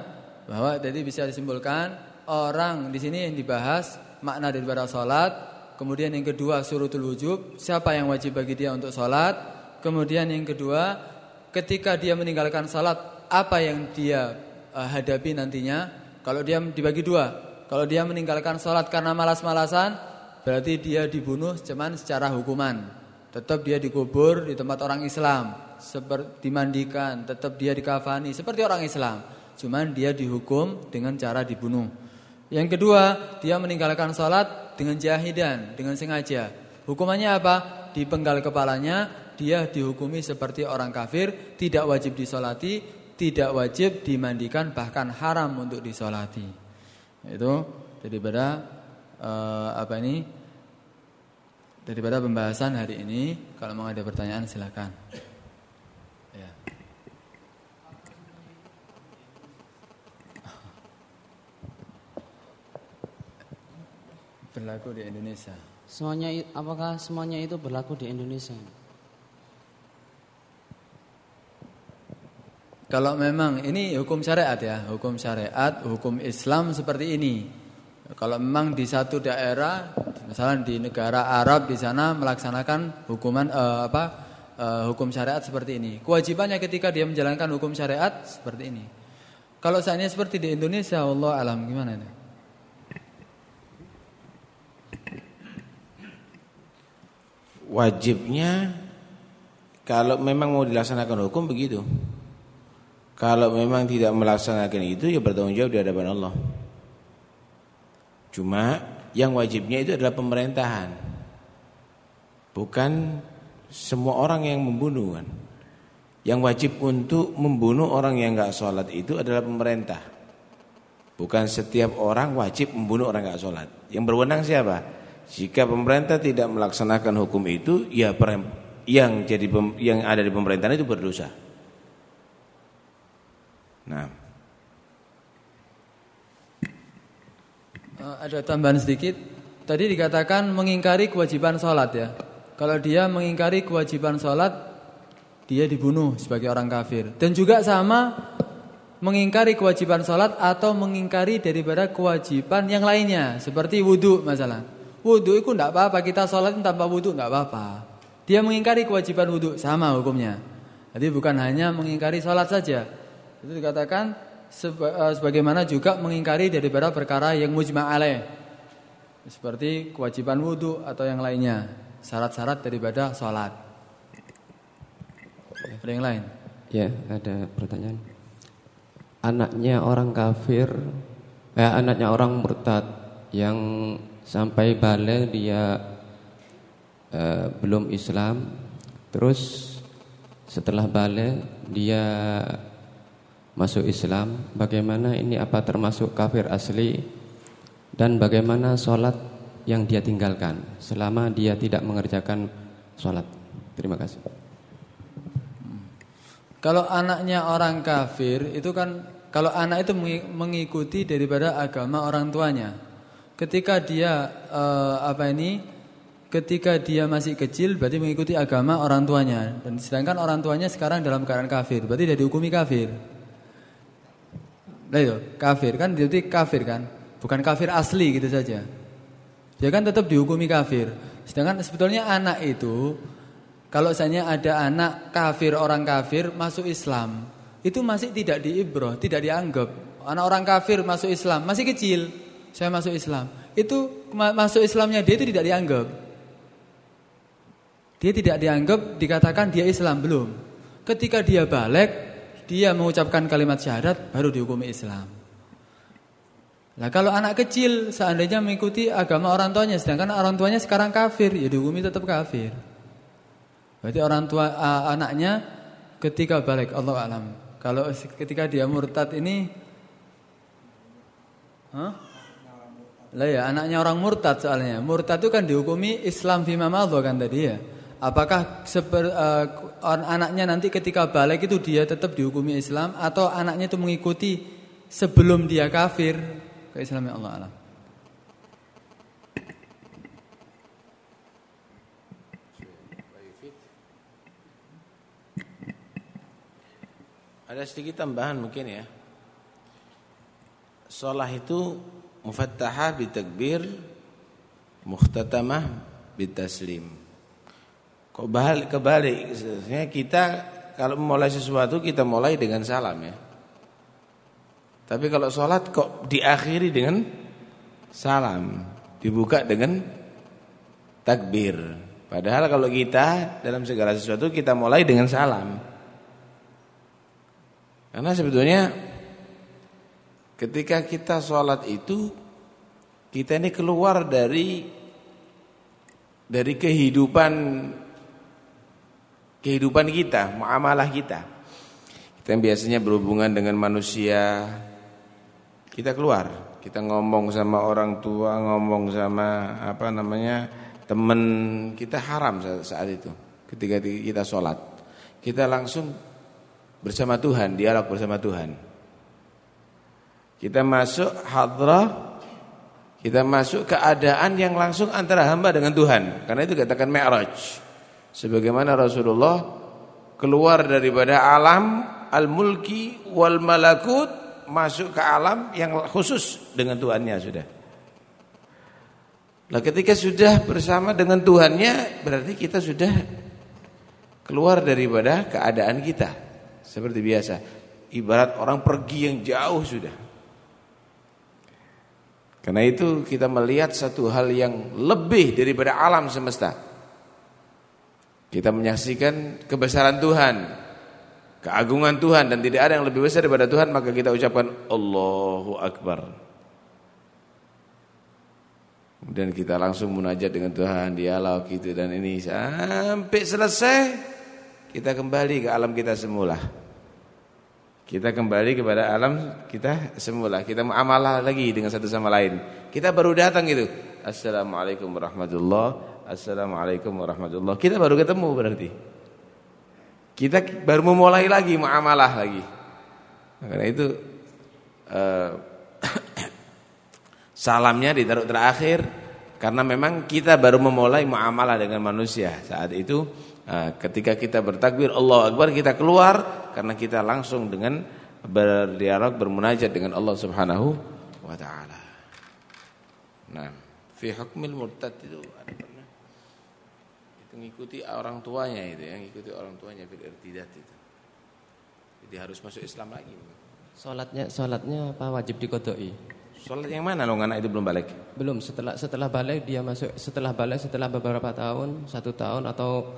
bahwa jadi bisa disimpulkan orang di sini yang dibahas makna daripada salat Kemudian yang kedua surutul wujub, siapa yang wajib bagi dia untuk salat? Kemudian yang kedua, ketika dia meninggalkan salat, apa yang dia uh, hadapi nantinya? Kalau dia dibagi dua, kalau dia meninggalkan salat karena malas-malasan, berarti dia dibunuh cuman secara hukuman. Tetap dia dikubur di tempat orang Islam, seperti dimandikan, tetap dia dikafani seperti orang Islam. Cuman dia dihukum dengan cara dibunuh. Yang kedua, dia meninggalkan salat dengan jahidan, dengan sengaja. Hukumannya apa? Dipenggal kepalanya, dia dihukumi seperti orang kafir, tidak wajib disolati, tidak wajib dimandikan, bahkan haram untuk disolati. Itu daripada uh, apa ini? Daripada pembahasan hari ini, kalau mau ada pertanyaan silakan. Berlaku di Indonesia? Semuanya apakah semuanya itu berlaku di Indonesia? Kalau memang ini hukum syariat ya, hukum syariat, hukum Islam seperti ini. Kalau memang di satu daerah, misalnya di negara Arab di sana melaksanakan hukuman eh, apa uh, hukum syariat seperti ini. Kewajibannya ketika dia menjalankan hukum syariat seperti ini. Kalau seandainya seperti di Indonesia, Allah alam gimana ini? Wajibnya kalau memang mau dilaksanakan hukum begitu. Kalau memang tidak melaksanakan itu ya bertanggung jawab di hadapan Allah. Cuma yang wajibnya itu adalah pemerintahan. Bukan semua orang yang membunuh kan. Yang wajib untuk membunuh orang yang enggak sholat itu adalah pemerintah. Bukan setiap orang wajib membunuh orang enggak sholat. Yang berwenang siapa? Jika pemerintah tidak melaksanakan hukum itu, ya yang jadi yang ada di pemerintahan itu berdosa. Nah. Uh, ada tambahan sedikit. Tadi dikatakan mengingkari kewajiban sholat ya. Kalau dia mengingkari kewajiban sholat, dia dibunuh sebagai orang kafir. Dan juga sama mengingkari kewajiban sholat atau mengingkari daripada kewajiban yang lainnya. Seperti wudhu masalah. Wudhu itu tidak apa-apa, kita sholat tanpa wudhu tidak apa-apa. Dia mengingkari kewajiban wudhu, sama hukumnya. Jadi bukan hanya mengingkari sholat saja. Itu dikatakan eh, sebagaimana juga mengingkari daripada perkara yang mujma' alaih. Seperti kewajiban wudhu atau yang lainnya. Syarat-syarat daripada sholat. Ada yang lain? Ya, ada pertanyaan. Anaknya orang kafir, eh, anaknya orang murtad yang sampai balik dia eh, belum Islam, terus setelah balik dia masuk Islam, bagaimana ini apa termasuk kafir asli dan bagaimana sholat yang dia tinggalkan selama dia tidak mengerjakan sholat. Terima kasih. Kalau anaknya orang kafir itu kan kalau anak itu mengikuti daripada agama orang tuanya. Ketika dia eh, apa ini? Ketika dia masih kecil berarti mengikuti agama orang tuanya dan sedangkan orang tuanya sekarang dalam keadaan kafir, berarti dia dihukumi kafir. Lah itu kafir kan jadi kafir kan, bukan kafir asli gitu saja. Dia kan tetap dihukumi kafir. Sedangkan sebetulnya anak itu kalau misalnya ada anak kafir orang kafir masuk Islam, itu masih tidak diibroh, tidak dianggap. Anak orang kafir masuk Islam, masih kecil. Saya masuk Islam. Itu masuk Islamnya dia itu tidak dianggap. Dia tidak dianggap dikatakan dia Islam belum. Ketika dia balik dia mengucapkan kalimat syahadat baru dihukumi Islam. Nah kalau anak kecil seandainya mengikuti agama orang tuanya sedangkan orang tuanya sekarang kafir ya dihukumi tetap kafir. Berarti orang tua uh, anaknya ketika balik Allah alam. Kalau ketika dia murtad ini huh? Lah ya anaknya orang murtad soalnya. Murtad itu kan dihukumi Islam fima kan tadi ya. Apakah seper, uh, anaknya nanti ketika balik itu dia tetap dihukumi Islam atau anaknya itu mengikuti sebelum dia kafir ke Islam ya Allah alam. Ada sedikit tambahan mungkin ya. Salat itu mufattahah bitakbir, mukhtatamah bitaslim. Kok balik kebalik sebenarnya kita kalau memulai sesuatu kita mulai dengan salam ya. Tapi kalau sholat kok diakhiri dengan salam, dibuka dengan takbir. Padahal kalau kita dalam segala sesuatu kita mulai dengan salam. Karena sebetulnya ketika kita sholat itu kita ini keluar dari dari kehidupan kehidupan kita, muamalah kita. Kita yang biasanya berhubungan dengan manusia, kita keluar, kita ngomong sama orang tua, ngomong sama apa namanya teman kita haram saat itu. Ketika kita sholat, kita langsung bersama Tuhan, dialog bersama Tuhan. Kita masuk hadrah kita masuk keadaan yang langsung antara hamba dengan Tuhan. Karena itu katakan Mi'raj. Sebagaimana Rasulullah keluar daripada alam al-mulki wal malakut masuk ke alam yang khusus dengan Tuhannya sudah. Nah ketika sudah bersama dengan Tuhannya berarti kita sudah keluar daripada keadaan kita seperti biasa. Ibarat orang pergi yang jauh sudah. Karena itu kita melihat satu hal yang lebih daripada alam semesta. Kita menyaksikan kebesaran Tuhan, keagungan Tuhan dan tidak ada yang lebih besar daripada Tuhan maka kita ucapkan Allahu Akbar. Kemudian kita langsung munajat dengan Tuhan, dialog gitu dan ini sampai selesai kita kembali ke alam kita semula. Kita kembali kepada alam kita semula. Kita muamalah lagi dengan satu sama lain. Kita baru datang gitu. Assalamualaikum warahmatullahi Assalamualaikum warahmatullahi Kita baru ketemu berarti. Kita baru memulai lagi muamalah lagi. Karena itu uh, Salamnya ditaruh terakhir karena memang kita baru memulai muamalah dengan manusia. Saat itu eh, ketika kita bertakbir Allah Akbar kita keluar karena kita langsung dengan berdialog bermunajat dengan Allah Subhanahu wa taala. Nah, fi hukmil murtad itu itu ngikuti orang tuanya itu yang ngikuti orang tuanya fil irtidat itu. Jadi harus masuk Islam lagi. Salatnya salatnya apa wajib dikodoi? Sholat yang mana lo anak itu belum balik? Belum. Setelah setelah balik dia masuk. Setelah balik setelah beberapa tahun, satu tahun atau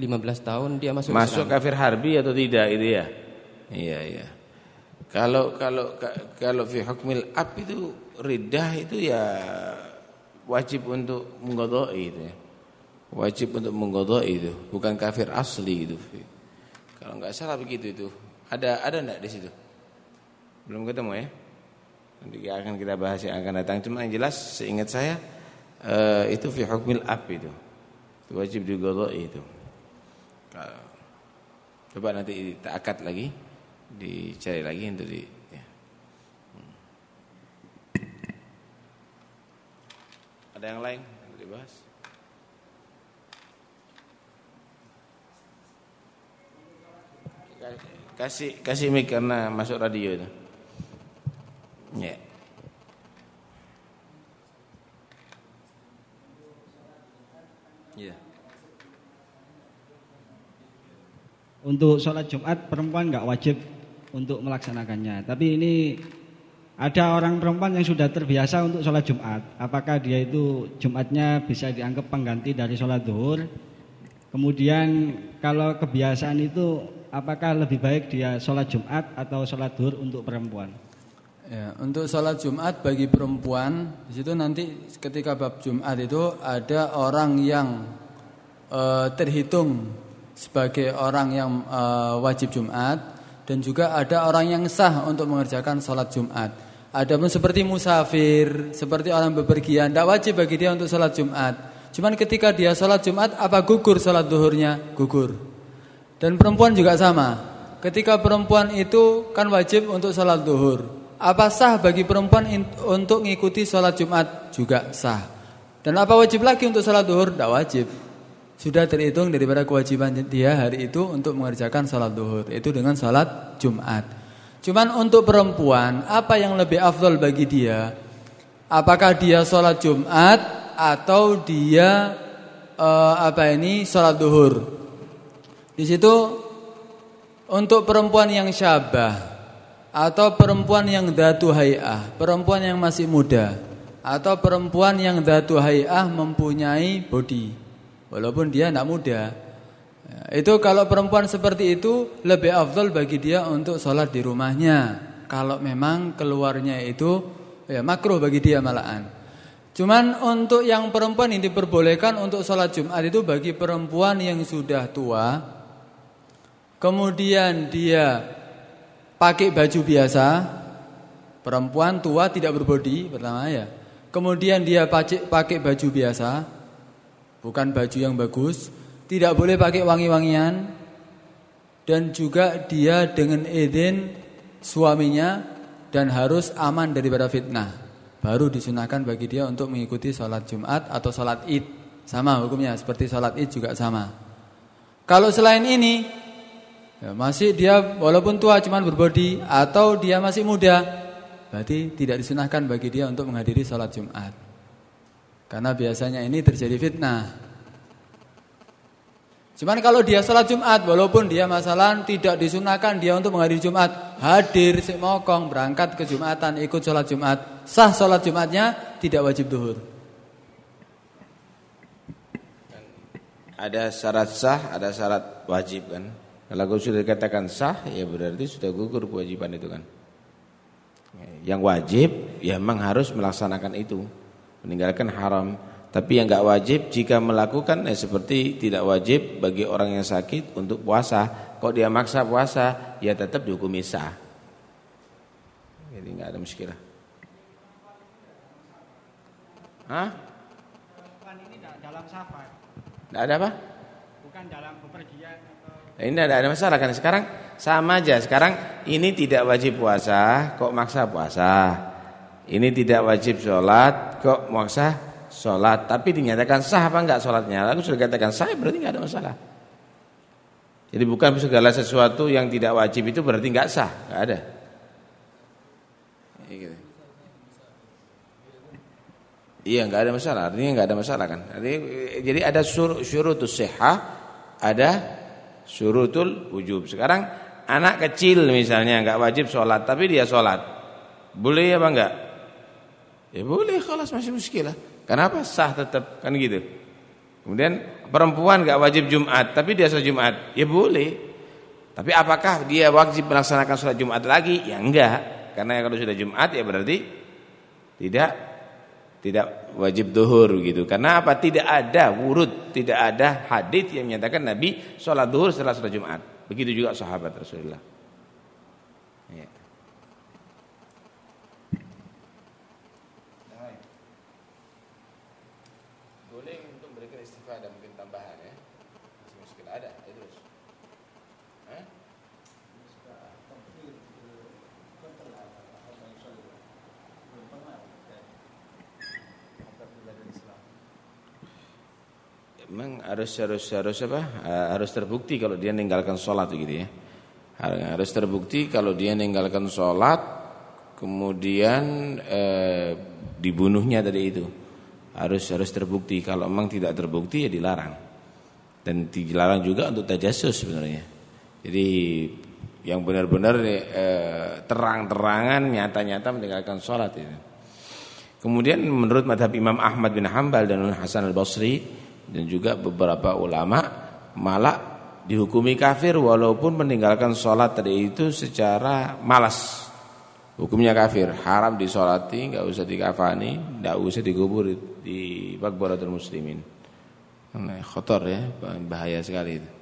15 tahun dia masuk. Masuk Islam. kafir harbi atau tidak itu ya? Iya iya. Kalau kalau kalau fi hukmil ab itu ridah itu ya wajib untuk menggodoi itu ya. Wajib untuk menggodoi itu, bukan kafir asli itu. Kalau nggak salah begitu itu. Ada ada enggak di situ? Belum ketemu ya? Nanti akan kita bahas yang akan datang. Cuma yang jelas seingat saya uh, itu fi hukmil ab itu. wajib digodoi itu. Coba nanti akad lagi, dicari lagi untuk di ya. Hmm. Ada yang lain yang dibahas? Kasih kasih mic karena masuk radio itu. Ya. Ya. Untuk sholat Jumat perempuan nggak wajib untuk melaksanakannya. Tapi ini ada orang perempuan yang sudah terbiasa untuk sholat Jumat. Apakah dia itu Jumatnya bisa dianggap pengganti dari sholat duhur? Kemudian kalau kebiasaan itu apakah lebih baik dia sholat Jumat atau sholat duhur untuk perempuan? Ya, untuk sholat Jumat bagi perempuan di situ nanti ketika bab Jumat itu ada orang yang e, terhitung sebagai orang yang e, wajib Jumat dan juga ada orang yang sah untuk mengerjakan sholat Jumat. Ada pun seperti musafir, seperti orang bepergian, tidak wajib bagi dia untuk sholat Jumat. Cuman ketika dia sholat Jumat, apa gugur sholat duhurnya? Gugur. Dan perempuan juga sama. Ketika perempuan itu kan wajib untuk sholat duhur. Apa sah bagi perempuan untuk mengikuti sholat Jumat? Juga sah. Dan apa wajib lagi untuk sholat duhur? Tidak wajib. Sudah terhitung daripada kewajiban dia hari itu untuk mengerjakan sholat duhur. Itu dengan sholat Jumat. Cuman untuk perempuan, apa yang lebih afdol bagi dia? Apakah dia sholat Jumat atau dia uh, apa ini sholat duhur? Di situ untuk perempuan yang syabah atau perempuan yang datu hayah, perempuan yang masih muda atau perempuan yang datu hayah mempunyai body walaupun dia tidak muda. Itu kalau perempuan seperti itu lebih afdal bagi dia untuk sholat di rumahnya. Kalau memang keluarnya itu ya makruh bagi dia malahan. Cuman untuk yang perempuan ini diperbolehkan untuk sholat Jumat itu bagi perempuan yang sudah tua. Kemudian dia pakai baju biasa, perempuan tua tidak berbodi pertama ya. Kemudian dia pakai pakai baju biasa, bukan baju yang bagus, tidak boleh pakai wangi-wangian dan juga dia dengan izin suaminya dan harus aman daripada fitnah. Baru disunahkan bagi dia untuk mengikuti sholat Jumat atau sholat Id. Sama hukumnya seperti sholat Id juga sama. Kalau selain ini ya, masih dia walaupun tua cuman berbodi atau dia masih muda, berarti tidak disunahkan bagi dia untuk menghadiri sholat Jumat. Karena biasanya ini terjadi fitnah. Cuman kalau dia sholat Jumat, walaupun dia masalah tidak disunahkan dia untuk menghadiri Jumat, hadir si mokong berangkat ke Jumatan, ikut sholat Jumat, sah sholat Jumatnya tidak wajib duhur. Ada syarat sah, ada syarat wajib kan. Kalau sudah dikatakan sah, ya berarti sudah gugur kewajiban itu kan. Yang wajib, ya memang harus melaksanakan itu, meninggalkan haram. Tapi yang enggak wajib jika melakukan ya seperti tidak wajib bagi orang yang sakit untuk puasa. Kok dia maksa puasa, ya tetap dihukumi sah. Jadi enggak ada muskilah. Hah? Bukan ini dalam safar, Enggak ada apa? bukan dalam bepergian atau Nah, ini tidak ada masalah kan sekarang sama aja. Sekarang ini tidak wajib puasa, kok maksa puasa. Ini tidak wajib sholat, kok maksa sholat. Tapi dinyatakan sah apa enggak sholatnya? Lalu sudah katakan sah, berarti enggak ada masalah. Jadi bukan segala sesuatu yang tidak wajib itu berarti enggak sah, enggak ada. Iya, gitu. Iya enggak ada masalah, artinya enggak ada masalah kan. Jadi, ada syurutus sihah, ada syurutul wujub. Sekarang anak kecil misalnya enggak wajib sholat, tapi dia sholat, boleh apa enggak? Ya boleh, kalau masih muskilah. Kenapa sah tetap kan gitu. Kemudian perempuan enggak wajib Jumat, tapi dia sholat Jumat, ya boleh. Tapi apakah dia wajib melaksanakan sholat Jumat lagi? Ya enggak, karena kalau sudah Jumat ya berarti tidak tidak wajib duhur gitu. Karena apa? Tidak ada wurud, tidak ada hadis yang menyatakan Nabi sholat duhur setelah sholat Jumat. Begitu juga sahabat Rasulullah. Ya. Boleh untuk memberikan istifadah mungkin tambahan ya. Mungkin ada, terus. Hah? Memang harus harus harus apa? Eh, Harus terbukti kalau dia meninggalkan sholat gitu ya. Harus terbukti kalau dia meninggalkan sholat, kemudian eh, dibunuhnya tadi itu. Harus harus terbukti. Kalau memang tidak terbukti ya dilarang. Dan dilarang juga untuk tajassus sebenarnya. Jadi yang benar-benar eh, terang-terangan, nyata-nyata meninggalkan sholat itu. Kemudian menurut madhab Imam Ahmad bin Hambal dan Hasan al Basri dan juga beberapa ulama malah dihukumi kafir walaupun meninggalkan sholat tadi itu secara malas. Hukumnya kafir, haram disolati, nggak usah dikafani, nggak usah dikubur di bakbaratul muslimin. Nah, kotor ya, bahaya sekali itu.